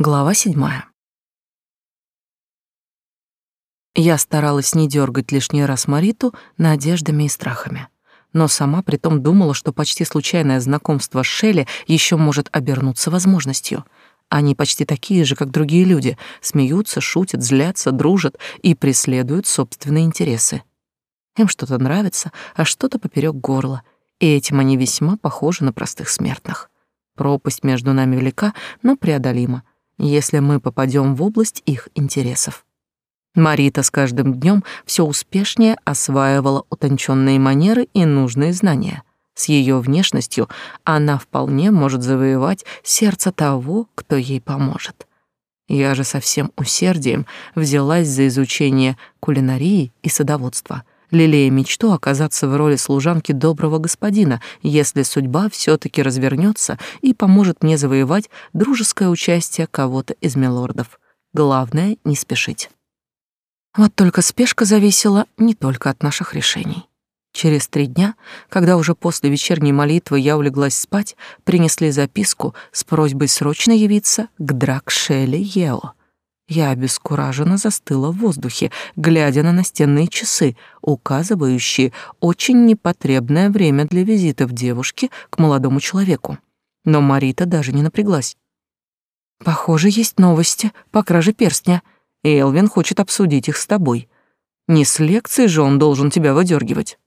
Глава седьмая. Я старалась не дергать лишний раз Мариту надеждами и страхами, но сама притом думала, что почти случайное знакомство с Шелли еще может обернуться возможностью. Они почти такие же, как другие люди, смеются, шутят, злятся, дружат и преследуют собственные интересы. Им что-то нравится, а что-то поперек горла, и этим они весьма похожи на простых смертных. Пропасть между нами велика, но преодолима, если мы попадем в область их интересов. Марита с каждым днем все успешнее осваивала утонченные манеры и нужные знания. С ее внешностью она вполне может завоевать сердце того, кто ей поможет. Я же со всем усердием взялась за изучение кулинарии и садоводства, лелея мечту оказаться в роли служанки доброго господина, если судьба все таки развернется и поможет мне завоевать дружеское участие кого-то из милордов. Главное — не спешить. Вот только спешка зависела не только от наших решений. Через три дня, когда уже после вечерней молитвы я улеглась спать, принесли записку с просьбой срочно явиться к Дракшеле Ео. Я обескураженно застыла в воздухе, глядя на настенные часы, указывающие очень непотребное время для визитов девушки к молодому человеку. Но Марита даже не напряглась. «Похоже, есть новости по краже перстня. Элвин хочет обсудить их с тобой. Не с лекции же он должен тебя выдергивать».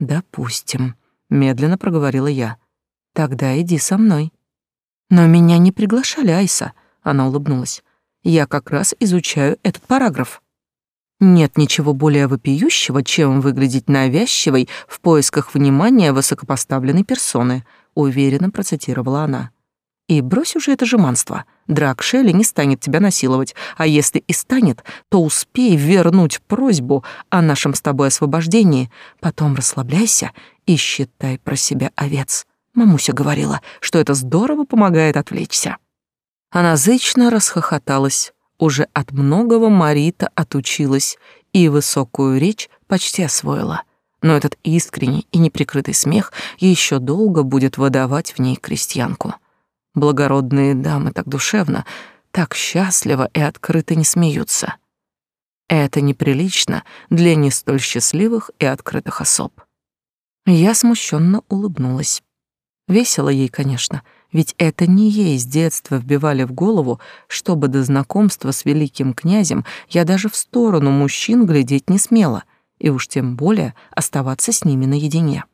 «Допустим», — медленно проговорила я. «Тогда иди со мной». «Но меня не приглашали, Айса», — она улыбнулась. Я как раз изучаю этот параграф. Нет ничего более вопиющего, чем выглядеть навязчивой в поисках внимания высокопоставленной персоны, уверенно процитировала она. И брось уже это жеманство. Драк Шелли не станет тебя насиловать, а если и станет, то успей вернуть просьбу о нашем с тобой освобождении, потом расслабляйся и считай про себя овец. Мамуся говорила, что это здорово помогает отвлечься. Она зычно расхохоталась. Уже от многого Марита отучилась и высокую речь почти освоила. Но этот искренний и неприкрытый смех еще долго будет выдавать в ней крестьянку. Благородные дамы так душевно, так счастливо и открыто не смеются. Это неприлично для не столь счастливых и открытых особ. Я смущенно улыбнулась. Весело ей, конечно, — ведь это не ей с детства вбивали в голову, чтобы до знакомства с великим князем я даже в сторону мужчин глядеть не смела, и уж тем более оставаться с ними наедине.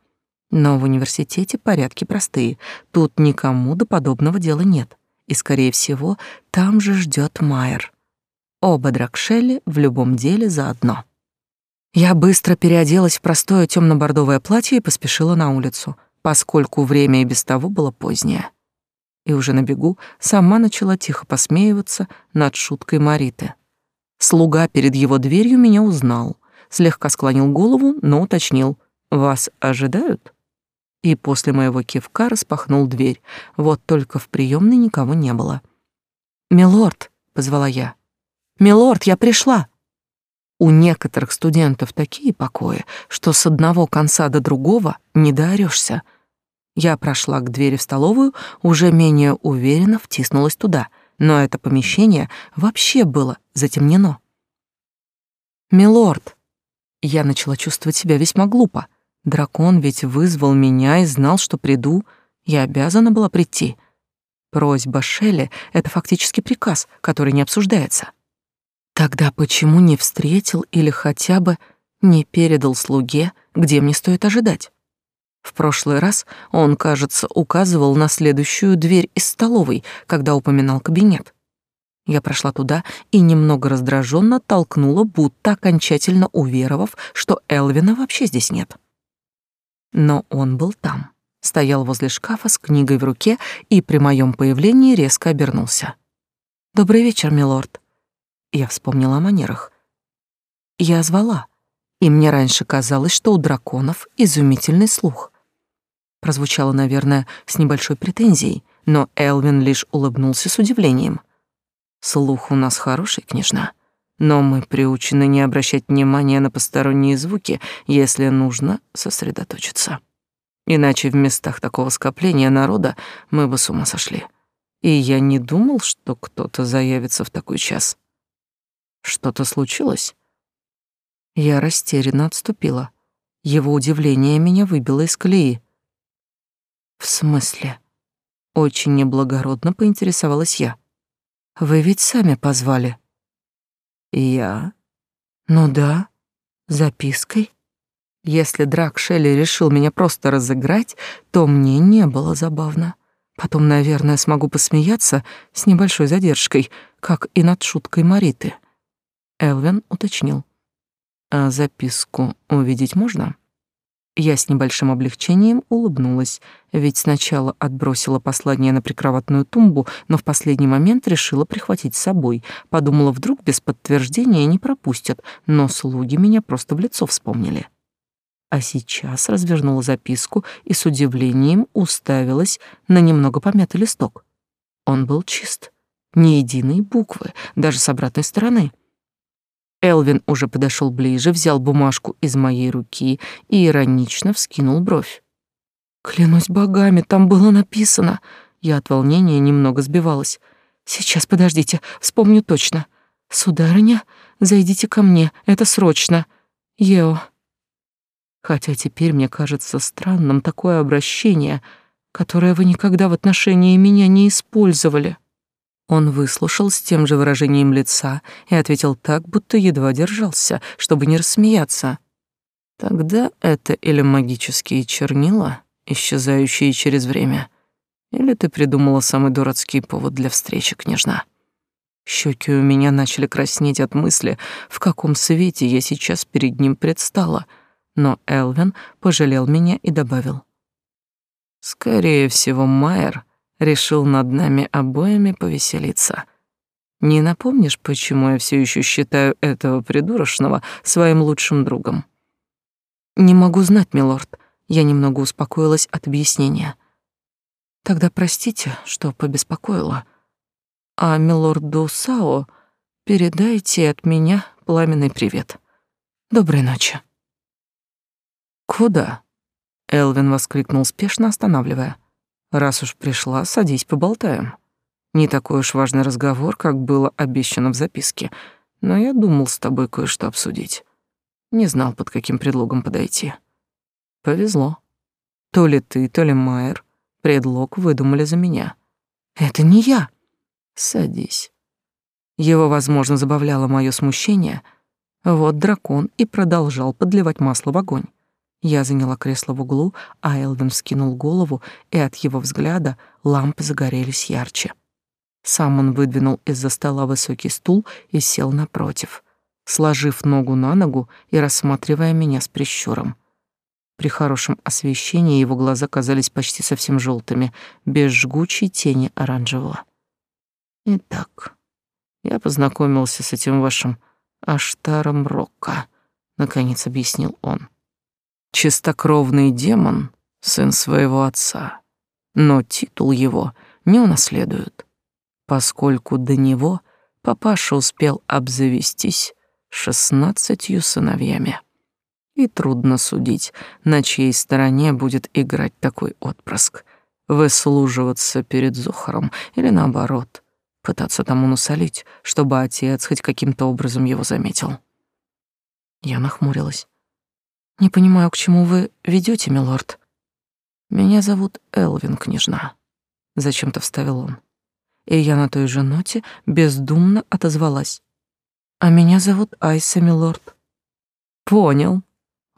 Но в университете порядки простые, тут никому до подобного дела нет, и, скорее всего, там же ждет Майер. Оба Дракшелли в любом деле заодно. Я быстро переоделась в простое темно бордовое платье и поспешила на улицу, поскольку время и без того было позднее и уже на бегу сама начала тихо посмеиваться над шуткой Мариты. Слуга перед его дверью меня узнал, слегка склонил голову, но уточнил «Вас ожидают?» И после моего кивка распахнул дверь, вот только в приемной никого не было. «Милорд», — позвала я, — «Милорд, я пришла!» У некоторых студентов такие покои, что с одного конца до другого не доорёшься — я прошла к двери в столовую, уже менее уверенно втиснулась туда, но это помещение вообще было затемнено. «Милорд!» Я начала чувствовать себя весьма глупо. Дракон ведь вызвал меня и знал, что приду. Я обязана была прийти. Просьба Шелли — это фактически приказ, который не обсуждается. Тогда почему не встретил или хотя бы не передал слуге, где мне стоит ожидать? В прошлый раз он, кажется, указывал на следующую дверь из столовой, когда упоминал кабинет. Я прошла туда и немного раздраженно толкнула, будто окончательно уверовав, что Элвина вообще здесь нет. Но он был там, стоял возле шкафа с книгой в руке и при моем появлении резко обернулся. «Добрый вечер, милорд». Я вспомнила о манерах. Я звала, и мне раньше казалось, что у драконов изумительный слух прозвучало, наверное, с небольшой претензией, но Элвин лишь улыбнулся с удивлением. «Слух у нас хороший, княжна, но мы приучены не обращать внимания на посторонние звуки, если нужно сосредоточиться. Иначе в местах такого скопления народа мы бы с ума сошли. и я не думал, что кто-то заявится в такой час. Что-то случилось? Я растерянно отступила. Его удивление меня выбило из колеи. В смысле? Очень неблагородно поинтересовалась я. Вы ведь сами позвали. Я? Ну да, запиской. Если Драк Шелли решил меня просто разыграть, то мне не было забавно. Потом, наверное, смогу посмеяться с небольшой задержкой, как и над шуткой Мариты. Элвин уточнил. А записку увидеть можно? Я с небольшим облегчением улыбнулась, ведь сначала отбросила послание на прикроватную тумбу, но в последний момент решила прихватить с собой. Подумала, вдруг без подтверждения не пропустят, но слуги меня просто в лицо вспомнили а сейчас развернула записку и с удивлением уставилась на немного помятый листок. Он был чист, ни единой буквы, даже с обратной стороны. Элвин уже подошел ближе, взял бумажку из моей руки и иронично вскинул бровь. «Клянусь богами, там было написано...» Я от волнения немного сбивалась. «Сейчас, подождите, вспомню точно. Сударыня, зайдите ко мне, это срочно. Ео, Хотя теперь мне кажется странным такое обращение, которое вы никогда в отношении меня не использовали. Он выслушал с тем же выражением лица и ответил так, будто едва держался, чтобы не рассмеяться. Тогда это или магические чернила, исчезающие через время, или ты придумала самый дурацкий повод для встречи, княжна. Щеки у меня начали краснеть от мысли, в каком свете я сейчас перед ним предстала — но Элвин пожалел меня и добавил. «Скорее всего, Майер решил над нами обоими повеселиться. Не напомнишь, почему я все еще считаю этого придурочного своим лучшим другом?» «Не могу знать, милорд». Я немного успокоилась от объяснения. «Тогда простите, что побеспокоила. А милорду Сао передайте от меня пламенный привет. Доброй ночи». «Куда?» — Элвин воскликнул спешно, останавливая. «Раз уж пришла, садись, поболтаем. Не такой уж важный разговор, как было обещано в записке, но я думал с тобой кое-что обсудить. Не знал, под каким предлогом подойти. Повезло. То ли ты, то ли Майер предлог выдумали за меня. Это не я. Садись. Его, возможно, забавляло мое смущение. Вот дракон и продолжал подливать масло в огонь. Я заняла кресло в углу, а Элвин вскинул голову, и от его взгляда лампы загорелись ярче. Сам он выдвинул из-за стола высокий стул и сел напротив, сложив ногу на ногу и рассматривая меня с прищуром. При хорошем освещении его глаза казались почти совсем желтыми, без жгучей тени оранжевого. «Итак, я познакомился с этим вашим Аштаром Рокко», — наконец объяснил он чистокровный демон, сын своего отца, но титул его не унаследуют, поскольку до него папаша успел обзавестись шестнадцатью сыновьями. И трудно судить, на чьей стороне будет играть такой отпрыск, выслуживаться перед Зухаром или наоборот, пытаться тому насолить, чтобы отец хоть каким-то образом его заметил. Я нахмурилась. Не понимаю, к чему вы ведете, милорд. Меня зовут Элвин, княжна. Зачем-то вставил он. И я на той же ноте бездумно отозвалась. А меня зовут Айса, милорд. Понял.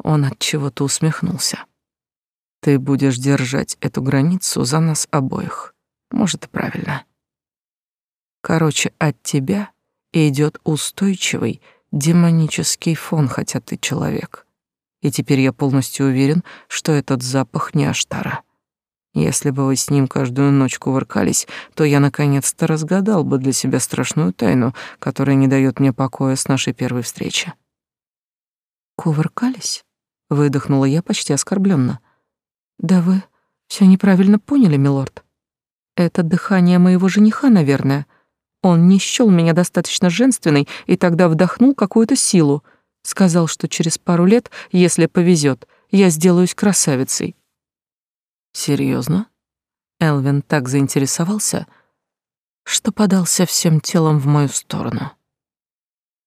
Он от чего-то усмехнулся. Ты будешь держать эту границу за нас обоих. Может, и правильно. Короче, от тебя идет устойчивый демонический фон, хотя ты человек и теперь я полностью уверен, что этот запах не Аштара. Если бы вы с ним каждую ночь кувыркались, то я наконец-то разгадал бы для себя страшную тайну, которая не дает мне покоя с нашей первой встречи. Кувыркались? Выдохнула я почти оскорбленно. Да вы все неправильно поняли, милорд. Это дыхание моего жениха, наверное. Он не счёл меня достаточно женственной и тогда вдохнул какую-то силу — Сказал, что через пару лет, если повезет, я сделаюсь красавицей. Серьезно? Элвин так заинтересовался. что подался всем телом в мою сторону.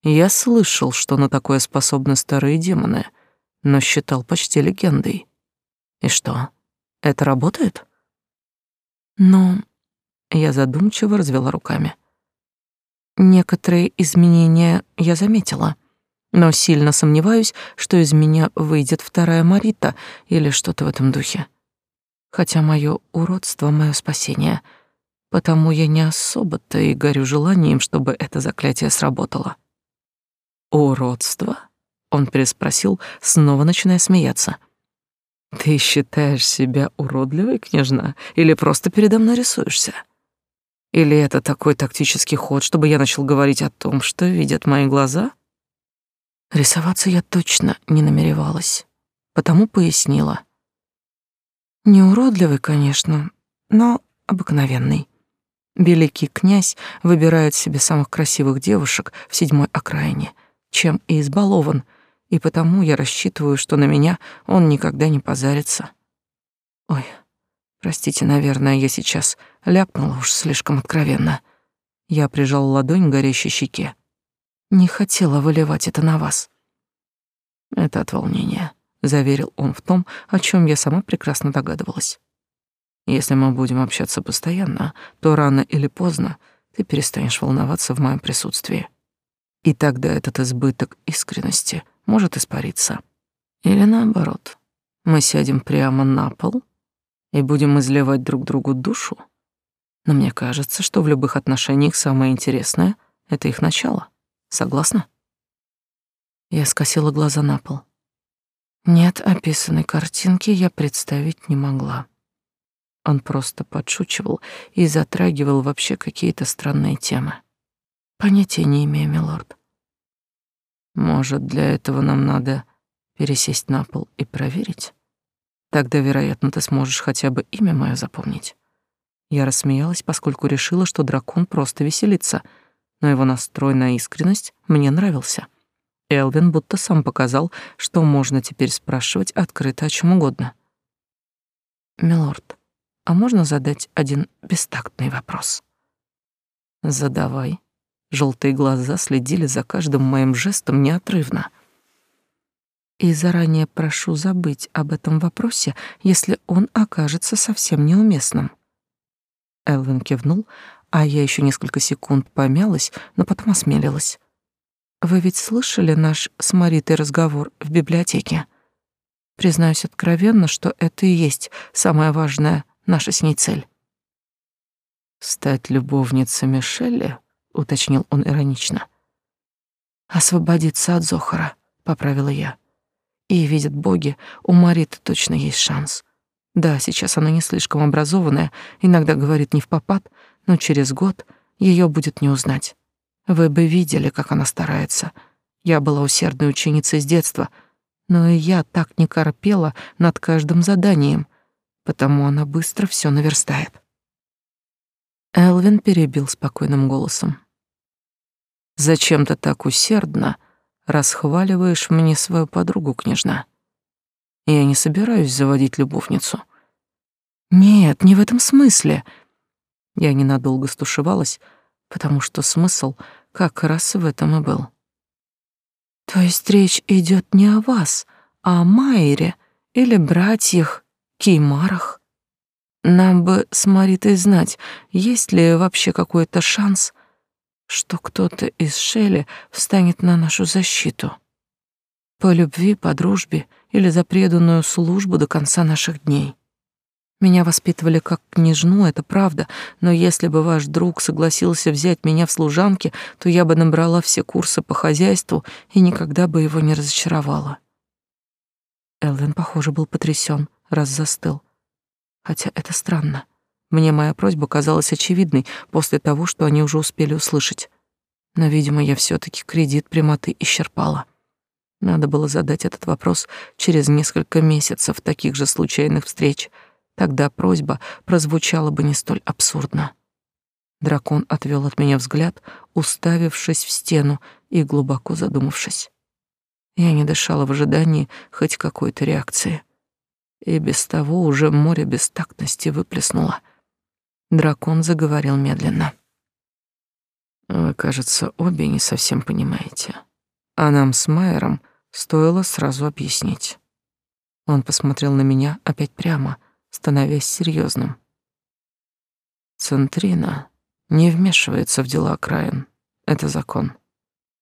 Я слышал, что на такое способны старые демоны, но считал почти легендой. И что, это работает? Ну, я задумчиво развела руками. Некоторые изменения я заметила, но сильно сомневаюсь, что из меня выйдет вторая Марита или что-то в этом духе. Хотя мое уродство — мое спасение, потому я не особо-то и горю желанием, чтобы это заклятие сработало. «Уродство?» — он переспросил, снова начиная смеяться. «Ты считаешь себя уродливой, княжна, или просто передо мной рисуешься?» Или это такой тактический ход, чтобы я начал говорить о том, что видят мои глаза? Рисоваться я точно не намеревалась, потому пояснила. Не уродливый, конечно, но обыкновенный. Великий князь выбирает себе самых красивых девушек в седьмой окраине, чем и избалован, и потому я рассчитываю, что на меня он никогда не позарится. Ой, Простите, наверное, я сейчас ляпнула уж слишком откровенно. Я прижал ладонь к горящей щеке. Не хотела выливать это на вас. Это от волнения, заверил он в том, о чем я сама прекрасно догадывалась. Если мы будем общаться постоянно, то рано или поздно ты перестанешь волноваться в моем присутствии. И тогда этот избыток искренности может испариться. Или наоборот, мы сядем прямо на пол и будем изливать друг другу душу. Но мне кажется, что в любых отношениях самое интересное — это их начало. Согласна? Я скосила глаза на пол. Нет описанной картинки я представить не могла. Он просто подшучивал и затрагивал вообще какие-то странные темы. Понятия не имею, милорд. Может, для этого нам надо пересесть на пол и проверить? Тогда, вероятно, ты сможешь хотя бы имя мое запомнить. Я рассмеялась, поскольку решила, что дракон просто веселится, но его настрой на искренность мне нравился. Элвин будто сам показал, что можно теперь спрашивать открыто о чем угодно. «Милорд, а можно задать один бестактный вопрос?» «Задавай». Желтые глаза следили за каждым моим жестом неотрывно — и заранее прошу забыть об этом вопросе, если он окажется совсем неуместным. Элвин кивнул, а я еще несколько секунд помялась, но потом осмелилась. Вы ведь слышали наш с Маритой разговор в библиотеке? Признаюсь откровенно, что это и есть самая важная наша с ней цель. «Стать любовницей Мишелли?» — уточнил он иронично. «Освободиться от Зохара», — поправила я. И, видят боги, у Мариты точно есть шанс. Да, сейчас она не слишком образованная, иногда говорит не в попад, но через год ее будет не узнать. Вы бы видели, как она старается. Я была усердной ученицей с детства, но и я так не корпела над каждым заданием, потому она быстро все наверстает. Элвин перебил спокойным голосом. «Зачем ты так усердно расхваливаешь мне свою подругу, княжна. Я не собираюсь заводить любовницу. Нет, не в этом смысле. Я ненадолго стушевалась, потому что смысл как раз в этом и был. То есть речь идет не о вас, а о Майере или братьях Кеймарах. Нам бы с Маритой знать, есть ли вообще какой-то шанс, что кто-то из Шелли встанет на нашу защиту. По любви, по дружбе или за преданную службу до конца наших дней. Меня воспитывали как княжну, это правда, но если бы ваш друг согласился взять меня в служанки, то я бы набрала все курсы по хозяйству и никогда бы его не разочаровала. Элвин, похоже, был потрясен, раз застыл. Хотя это странно. Мне моя просьба казалась очевидной после того, что они уже успели услышать. Но, видимо, я все таки кредит прямоты исчерпала. Надо было задать этот вопрос через несколько месяцев таких же случайных встреч. Тогда просьба прозвучала бы не столь абсурдно. Дракон отвел от меня взгляд, уставившись в стену и глубоко задумавшись. Я не дышала в ожидании хоть какой-то реакции. И без того уже море бестактности выплеснуло. Дракон заговорил медленно. кажется, обе не совсем понимаете. А нам с Майером стоило сразу объяснить. Он посмотрел на меня опять прямо, становясь серьезным. Центрина не вмешивается в дела окраин. Это закон.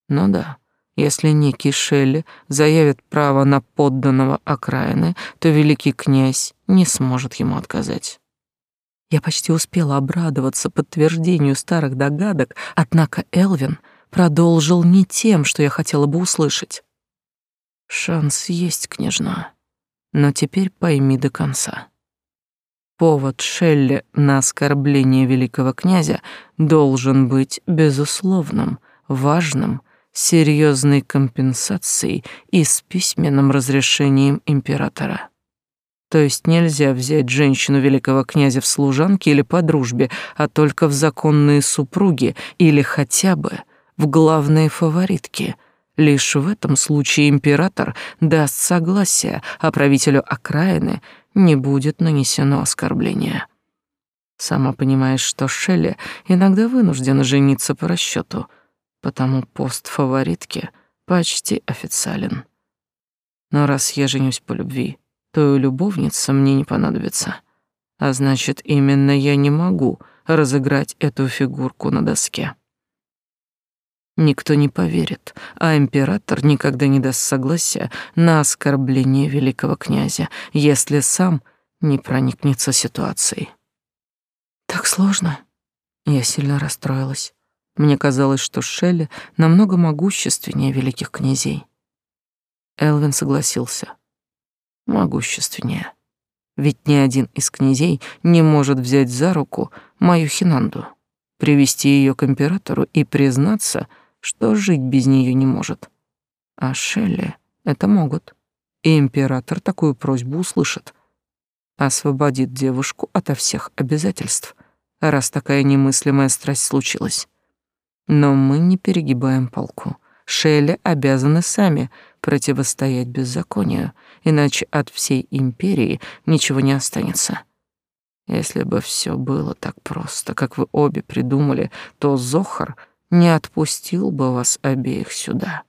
Ну да, если некий Шелли заявит право на подданного окраины, то великий князь не сможет ему отказать. Я почти успела обрадоваться подтверждению старых догадок, однако Элвин продолжил не тем, что я хотела бы услышать. Шанс есть, княжна, но теперь пойми до конца. Повод Шелли на оскорбление великого князя должен быть безусловным, важным, серьезной компенсацией и с письменным разрешением императора. То есть нельзя взять женщину великого князя в служанки или по дружбе, а только в законные супруги или хотя бы в главные фаворитки. Лишь в этом случае император даст согласие, а правителю окраины не будет нанесено оскорбление. Сама понимаешь, что Шелли иногда вынуждена жениться по расчету, потому пост фаворитки почти официален. Но раз я женюсь по любви, то и любовница мне не понадобится. А значит, именно я не могу разыграть эту фигурку на доске. Никто не поверит, а император никогда не даст согласия на оскорбление великого князя, если сам не проникнется ситуацией. Так сложно. Я сильно расстроилась. Мне казалось, что Шелли намного могущественнее великих князей. Элвин согласился. Могущественнее. Ведь ни один из князей не может взять за руку мою Хинанду, привести ее к императору и признаться, что жить без нее не может. А Шелли это могут. И император такую просьбу услышит. Освободит девушку ото всех обязательств, раз такая немыслимая страсть случилась. Но мы не перегибаем полку. Шелли обязаны сами противостоять беззаконию, иначе от всей империи ничего не останется. Если бы все было так просто, как вы обе придумали, то Зохар не отпустил бы вас обеих сюда.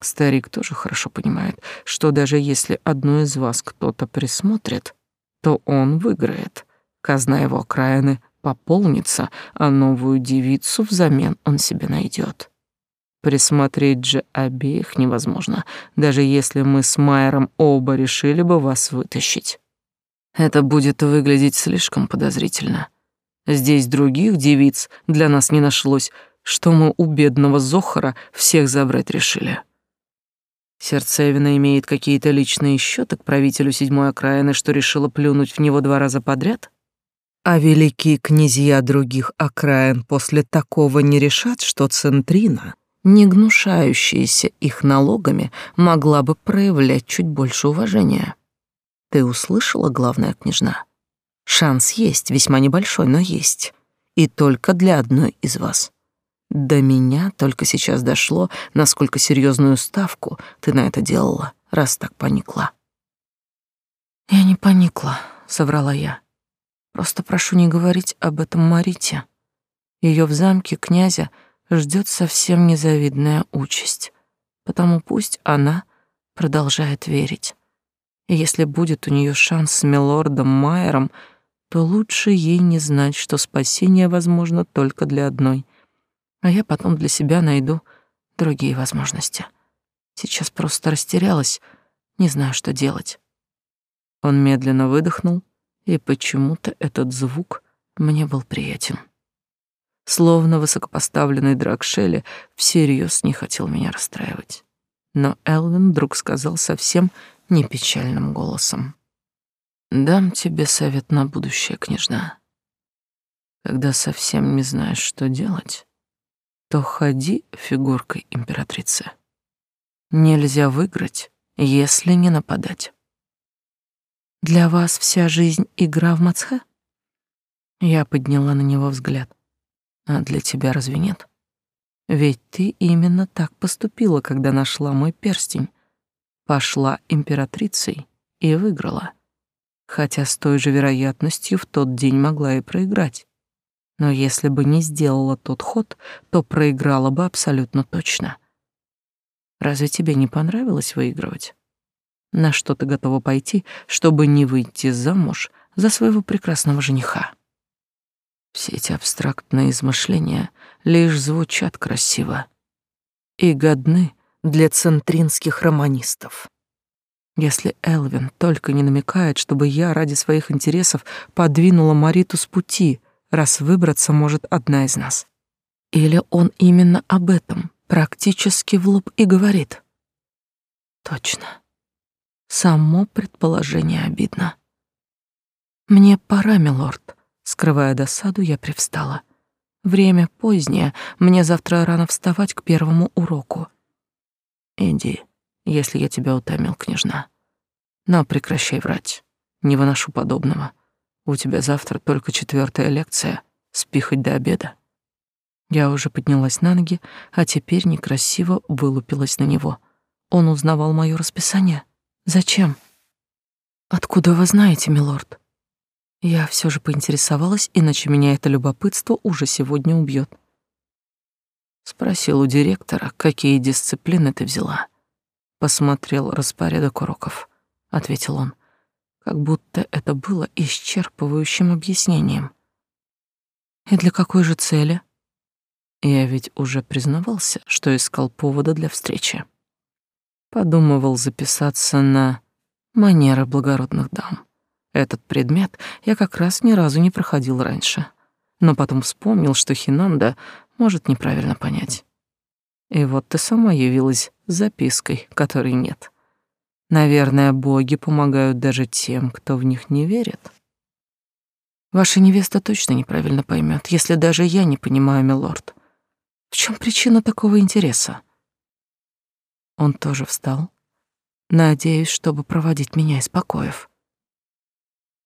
Старик тоже хорошо понимает, что даже если одну из вас кто-то присмотрит, то он выиграет. Казна его окраины пополнится, а новую девицу взамен он себе найдет. Присмотреть же обеих невозможно, даже если мы с Майером оба решили бы вас вытащить. Это будет выглядеть слишком подозрительно. Здесь других девиц для нас не нашлось, что мы у бедного Зохара всех забрать решили. Сердцевина имеет какие-то личные счеты к правителю седьмой окраины, что решила плюнуть в него два раза подряд? А великие князья других окраин после такого не решат, что Центрина, не гнушающаяся их налогами, могла бы проявлять чуть больше уважения. Ты услышала, главная княжна? Шанс есть, весьма небольшой, но есть. И только для одной из вас. До меня только сейчас дошло, насколько серьезную ставку ты на это делала, раз так поникла. Я не поникла, соврала я. Просто прошу не говорить об этом Марите. Ее в замке князя ждет совсем незавидная участь, потому пусть она продолжает верить. И если будет у нее шанс с милордом Майером, то лучше ей не знать, что спасение возможно только для одной — а я потом для себя найду другие возможности. Сейчас просто растерялась, не знаю, что делать. Он медленно выдохнул, и почему-то этот звук мне был приятен. Словно высокопоставленный Дракшелли всерьез не хотел меня расстраивать. Но Элвин вдруг сказал совсем не печальным голосом. «Дам тебе совет на будущее, княжна. Когда совсем не знаешь, что делать, то ходи фигуркой императрицы. Нельзя выиграть, если не нападать. Для вас вся жизнь игра в мацхе? Я подняла на него взгляд. А для тебя разве нет? Ведь ты именно так поступила, когда нашла мой перстень. Пошла императрицей и выиграла. Хотя с той же вероятностью в тот день могла и проиграть. Но если бы не сделала тот ход, то проиграла бы абсолютно точно. Разве тебе не понравилось выигрывать? На что ты готова пойти, чтобы не выйти замуж за своего прекрасного жениха? Все эти абстрактные измышления лишь звучат красиво и годны для центринских романистов. Если Элвин только не намекает, чтобы я ради своих интересов подвинула Мариту с пути, раз выбраться может одна из нас. Или он именно об этом практически в лоб и говорит. Точно. Само предположение обидно. Мне пора, милорд. Скрывая досаду, я привстала. Время позднее, мне завтра рано вставать к первому уроку. Иди, если я тебя утомил, княжна. Но прекращай врать. Не выношу подобного. У тебя завтра только четвертая лекция. Спи хоть до обеда. Я уже поднялась на ноги, а теперь некрасиво вылупилась на него. Он узнавал моё расписание. Зачем? Откуда вы знаете, милорд? Я все же поинтересовалась, иначе меня это любопытство уже сегодня убьет. Спросил у директора, какие дисциплины ты взяла. Посмотрел распорядок уроков, ответил он, как будто это было исчерпывающим объяснением. И для какой же цели? Я ведь уже признавался, что искал повода для встречи. Подумывал записаться на манеры благородных дам. Этот предмет я как раз ни разу не проходил раньше, но потом вспомнил, что Хинанда может неправильно понять. И вот ты сама явилась с запиской, которой нет. Наверное, боги помогают даже тем, кто в них не верит. Ваша невеста точно неправильно поймет, если даже я не понимаю, милорд. В чем причина такого интереса? Он тоже встал. Надеюсь, чтобы проводить меня из покоев.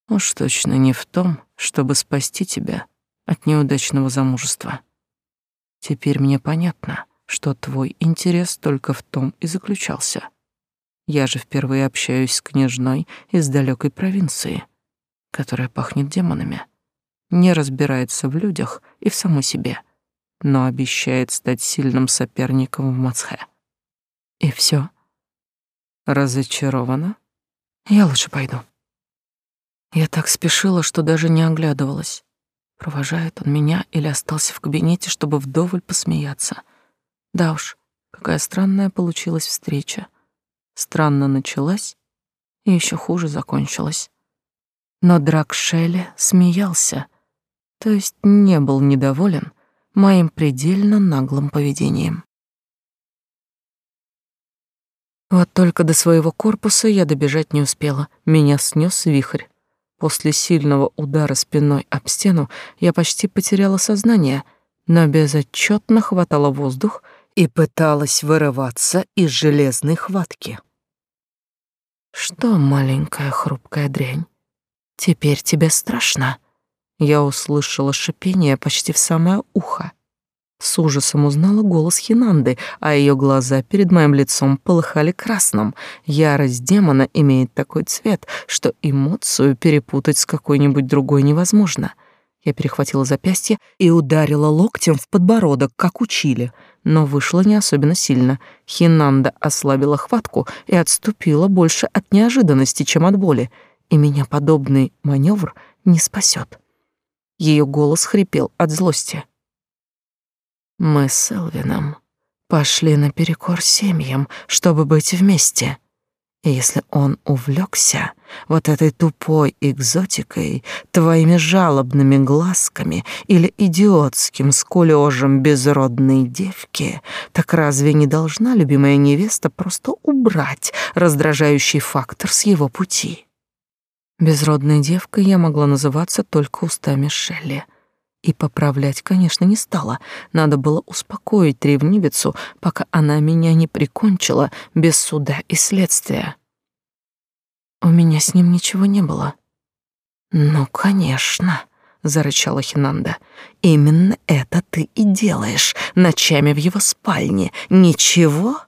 Уж точно не в том, чтобы спасти тебя от неудачного замужества. Теперь мне понятно, что твой интерес только в том и заключался. Я же впервые общаюсь с княжной из далекой провинции, которая пахнет демонами, не разбирается в людях и в самой себе, но обещает стать сильным соперником в Мацхе. И все. Разочарована? Я лучше пойду. Я так спешила, что даже не оглядывалась. Провожает он меня или остался в кабинете, чтобы вдоволь посмеяться. Да уж, какая странная получилась встреча. Странно началась и еще хуже закончилась. Но Драк Шелли смеялся, то есть не был недоволен моим предельно наглым поведением. Вот только до своего корпуса я добежать не успела. Меня снес вихрь. После сильного удара спиной об стену я почти потеряла сознание, но безотчетно хватала воздух и пыталась вырываться из железной хватки. «Что, маленькая хрупкая дрянь, теперь тебе страшно?» Я услышала шипение почти в самое ухо. С ужасом узнала голос Хинанды, а ее глаза перед моим лицом полыхали красным. Ярость демона имеет такой цвет, что эмоцию перепутать с какой-нибудь другой невозможно. Я перехватила запястье и ударила локтем в подбородок, как учили, но вышло не особенно сильно. Хинанда ослабила хватку и отступила больше от неожиданности, чем от боли, и меня подобный маневр не спасет. Ее голос хрипел от злости. Мы с Элвином пошли наперекор семьям, чтобы быть вместе. И если он увлекся вот этой тупой экзотикой, твоими жалобными глазками или идиотским скулёжем безродной девки, так разве не должна любимая невеста просто убрать раздражающий фактор с его пути? Безродной девкой я могла называться только устами Шелли — и поправлять, конечно, не стала. Надо было успокоить ревнивицу, пока она меня не прикончила без суда и следствия. У меня с ним ничего не было. Ну, конечно, зарычала Хинанда. Именно это ты и делаешь ночами в его спальне. Ничего?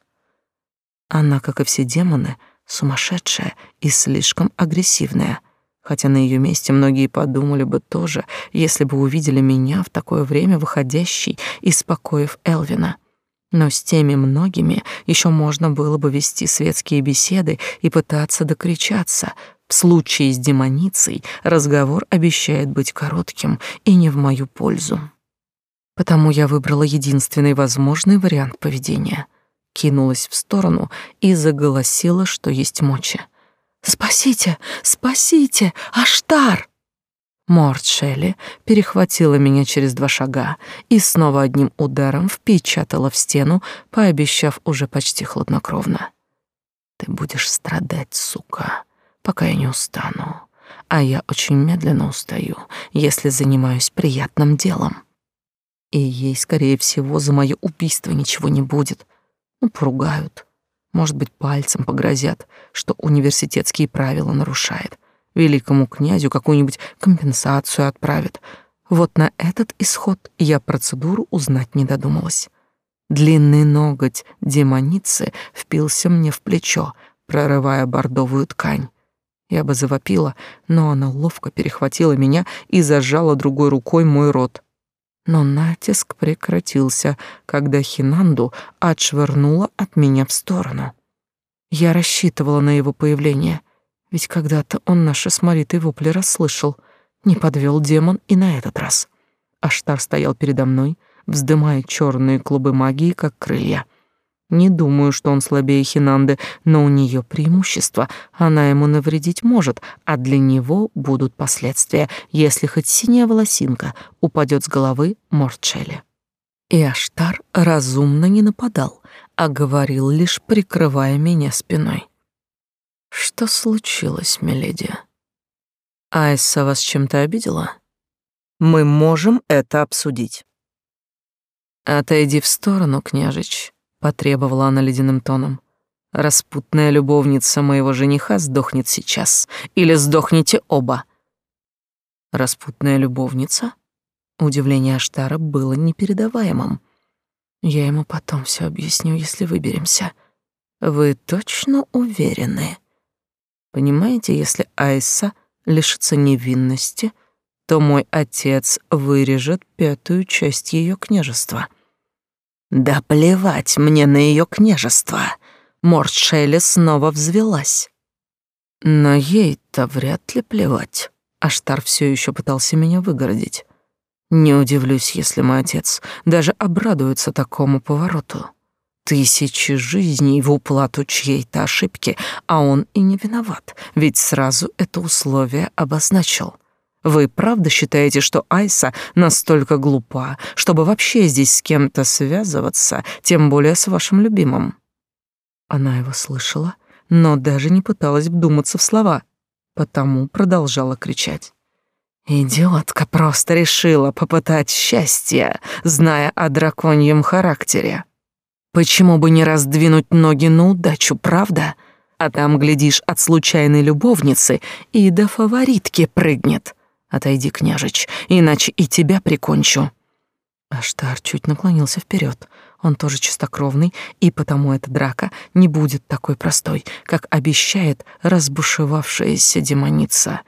Она, как и все демоны, сумасшедшая и слишком агрессивная. Хотя на ее месте многие подумали бы тоже, если бы увидели меня в такое время выходящей из покоев Элвина. Но с теми многими еще можно было бы вести светские беседы и пытаться докричаться. В случае с демоницей разговор обещает быть коротким и не в мою пользу. Потому я выбрала единственный возможный вариант поведения. Кинулась в сторону и заголосила, что есть мочи. «Спасите! Спасите! Аштар!» Морд Шелли перехватила меня через два шага и снова одним ударом впечатала в стену, пообещав уже почти хладнокровно. «Ты будешь страдать, сука, пока я не устану. А я очень медленно устаю, если занимаюсь приятным делом. И ей, скорее всего, за мое убийство ничего не будет. Ну, поругают, может быть, пальцем погрозят, что университетские правила нарушает. Великому князю какую-нибудь компенсацию отправят. Вот на этот исход я процедуру узнать не додумалась. Длинный ноготь демоницы впился мне в плечо, прорывая бордовую ткань. Я бы завопила, но она ловко перехватила меня и зажала другой рукой мой рот. Но натиск прекратился, когда Хинанду отшвырнула от меня в сторону. Я рассчитывала на его появление, ведь когда-то он наши с Маритой вопли расслышал. Не подвел демон и на этот раз. Аштар стоял передо мной, вздымая черные клубы магии, как крылья — не думаю, что он слабее Хинанды, но у нее преимущество. Она ему навредить может, а для него будут последствия, если хоть синяя волосинка упадет с головы Морчели. И Аштар разумно не нападал, а говорил, лишь прикрывая меня спиной. «Что случилось, миледи? Айса вас чем-то обидела? Мы можем это обсудить». «Отойди в сторону, княжич», потребовала она ледяным тоном. Распутная любовница моего жениха сдохнет сейчас, или сдохнете оба. Распутная любовница? Удивление Аштара было непередаваемым. Я ему потом все объясню, если выберемся. Вы точно уверены? Понимаете, если Айса лишится невинности, то мой отец вырежет пятую часть ее княжества. Да плевать мне на ее княжество. Морд Шелли снова взвелась. Но ей-то вряд ли плевать. Аштар все еще пытался меня выгородить. Не удивлюсь, если мой отец даже обрадуется такому повороту. Тысячи жизней в уплату чьей-то ошибки, а он и не виноват, ведь сразу это условие обозначил — вы правда считаете, что Айса настолько глупа, чтобы вообще здесь с кем-то связываться, тем более с вашим любимым?» Она его слышала, но даже не пыталась вдуматься в слова, потому продолжала кричать. «Идиотка просто решила попытать счастье, зная о драконьем характере. Почему бы не раздвинуть ноги на удачу, правда? А там, глядишь, от случайной любовницы и до фаворитки прыгнет». Отойди, княжич, иначе и тебя прикончу. Аштар чуть наклонился вперед. Он тоже чистокровный, и потому эта драка не будет такой простой, как обещает разбушевавшаяся демоница.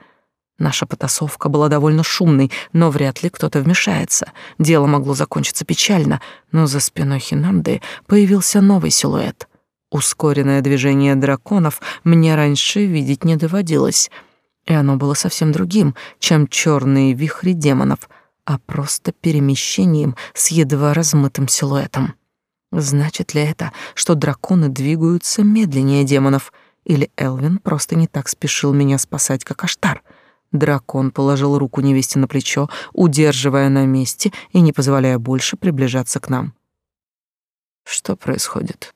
Наша потасовка была довольно шумной, но вряд ли кто-то вмешается. Дело могло закончиться печально, но за спиной Хинанды появился новый силуэт. Ускоренное движение драконов мне раньше видеть не доводилось — и оно было совсем другим, чем черные вихри демонов, а просто перемещением с едва размытым силуэтом. Значит ли это, что драконы двигаются медленнее демонов, или Элвин просто не так спешил меня спасать, как Аштар? Дракон положил руку невесте на плечо, удерживая на месте и не позволяя больше приближаться к нам. Что происходит?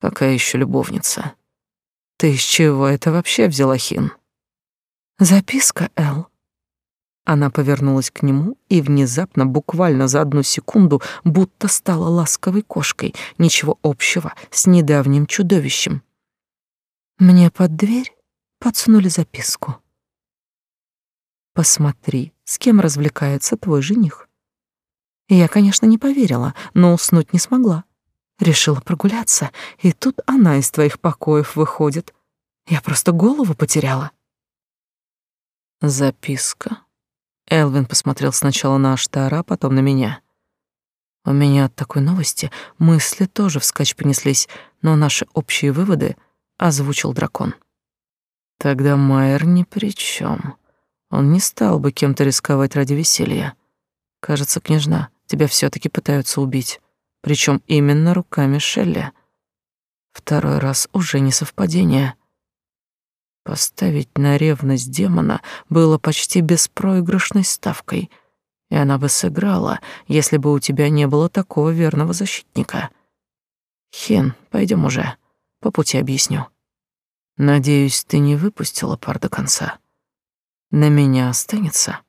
Какая еще любовница? Ты из чего это вообще взяла, Хин? Записка, Эл. Она повернулась к нему и внезапно, буквально за одну секунду, будто стала ласковой кошкой, ничего общего с недавним чудовищем. Мне под дверь подсунули записку. Посмотри, с кем развлекается твой жених. Я, конечно, не поверила, но уснуть не смогла. Решила прогуляться, и тут она из твоих покоев выходит. Я просто голову потеряла. Записка. Элвин посмотрел сначала на Аштара, а потом на меня. У меня от такой новости мысли тоже вскачь понеслись, но наши общие выводы озвучил дракон. Тогда Майер ни при чем. Он не стал бы кем-то рисковать ради веселья. Кажется, княжна, тебя все таки пытаются убить, причем именно руками Шелли. Второй раз уже не совпадение. Поставить на ревность демона было почти беспроигрышной ставкой, и она бы сыграла, если бы у тебя не было такого верного защитника. Хен, пойдем уже, по пути объясню. Надеюсь, ты не выпустила пар до конца. На меня останется.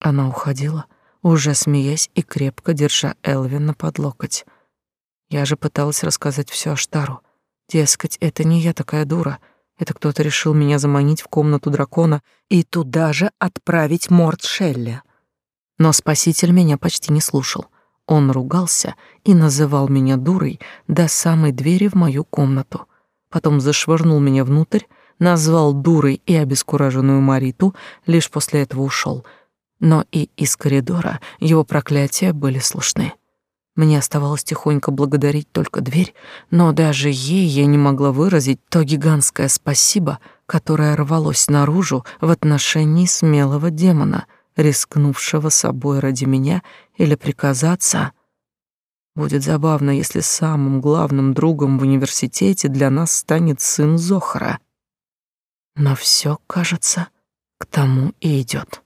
Она уходила, уже смеясь и крепко держа Элвина под локоть. Я же пыталась рассказать все Аштару. Дескать, это не я такая дура. Это кто-то решил меня заманить в комнату дракона и туда же отправить морд Шелли. Но спаситель меня почти не слушал. Он ругался и называл меня дурой до самой двери в мою комнату. Потом зашвырнул меня внутрь, назвал дурой и обескураженную Мариту, лишь после этого ушел. Но и из коридора его проклятия были слышны. Мне оставалось тихонько благодарить только дверь, но даже ей я не могла выразить то гигантское спасибо, которое рвалось наружу в отношении смелого демона, рискнувшего собой ради меня или приказаться. Будет забавно, если самым главным другом в университете для нас станет сын Зохара. Но все, кажется, к тому и идет.